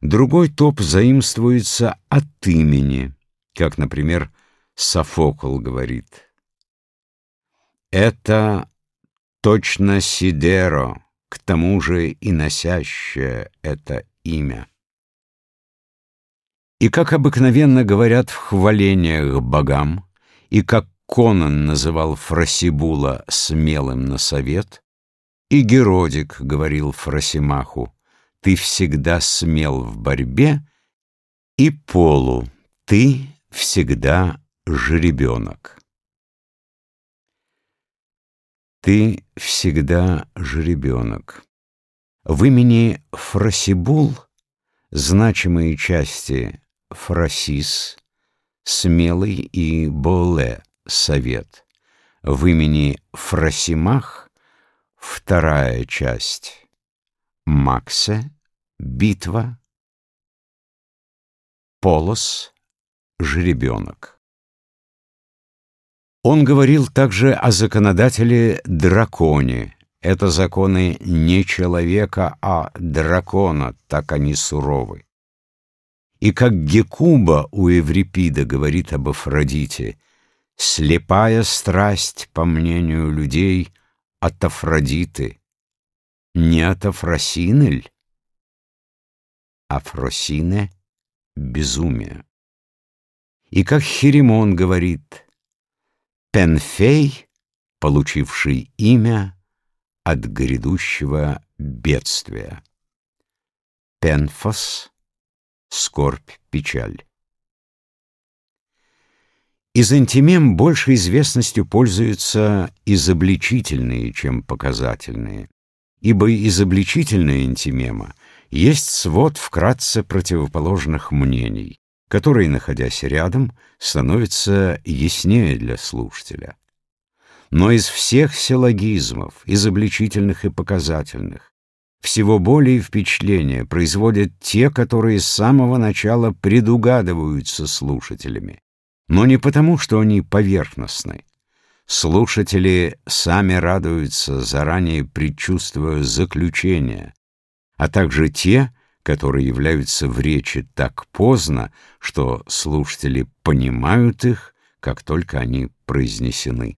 Другой топ заимствуется от имени, как, например, Софокл говорит. Это точно Сидеро, к тому же и носящее это имя. И как обыкновенно говорят в хвалениях богам, и как Конан называл Фросибула смелым на совет, и Геродик говорил Фросимаху, ты всегда смел в борьбе, и Полу, ты всегда жеребенок. Ты всегда жеребенок. В имени Фросибул значимые части Фросис, Смелый и Боле, Совет. В имени Фросимах вторая часть Максе, Битва, Полос, Жеребенок. Он говорил также о законодателе драконе. Это законы не человека, а дракона, так они суровы. И как Гекуба у Еврипида говорит об Афродите, слепая страсть, по мнению людей, от Афродиты, не от Афросине ль, Афросине — безумие. И как Херемон говорит — Пенфей, получивший имя от грядущего бедствия. Пенфос — скорбь, печаль. Из антимем больше известностью пользуются изобличительные, чем показательные, ибо изобличительная антимема есть свод вкратце противоположных мнений, который, находясь рядом, становится яснее для слушателя. Но из всех силлогизмов, изобличительных и показательных, всего более впечатления производят те, которые с самого начала предугадываются слушателями, но не потому, что они поверхностны. Слушатели сами радуются, заранее предчувствуя заключение, а также те, которые являются в речи так поздно, что слушатели понимают их, как только они произнесены.